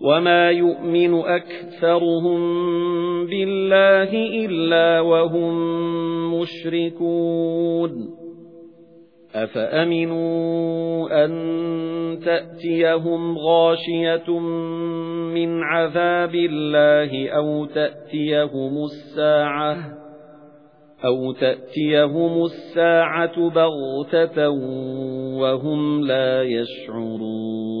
وَمَا يُؤْمِنُ أَكْثَرُهُم بِاللَّهِ إِلَّا وَهُم مُشْرِكُونَ أَفَأَمِنُوا أَن تَأْتِيَهُمْ غَاشِيَةٌ مِنْ عَذَابِ اللَّهِ أَوْ تَأْتِيَهُمُ السَّاعَةُ أَوْ تَأْتِيَهُمُ السَّاعَةُ بَغْتَةً وَهُمْ لَا يَشْعُرُونَ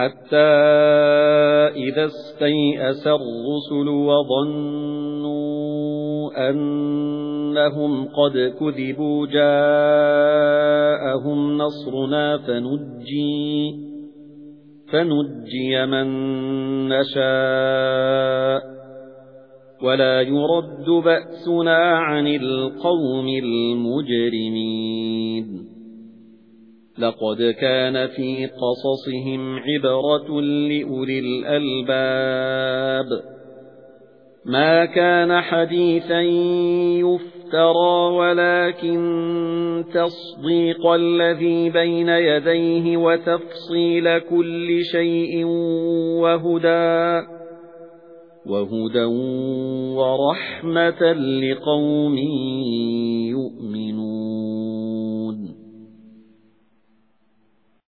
حَتَّى إِذَا اسْتَيْأَسَ الرُّسُلُ وَظَنُّوا أَنَّهُمْ قَدْ كُذِبُوا جَاءَهُمْ نَصْرُنَا فَنُجِّي فَنُجِّيَ مَن نَّشَاءُ. وَلَا يُرَدُّ بَأْسُنَا عَنِ الْقَوْمِ الْمُجْرِمِينَ. لَقَدْ كَانَ فِي قَصَصِهِمْ عِبْرَةٌ لِأُولِي الْأَلْبَابِ. مَا كَانَ حَدِيثًا يُفْتَرَى وَلَكِن تَصْدِيقَ الَّذِي بَيْنَ يَدَيْهِ وَتَفْصِيلَ كُلِّ شَيْءٍ وَهُدًى وَهُدًى وَرَحْمَةً لِقَوْمٍ يُؤْمِنُونَ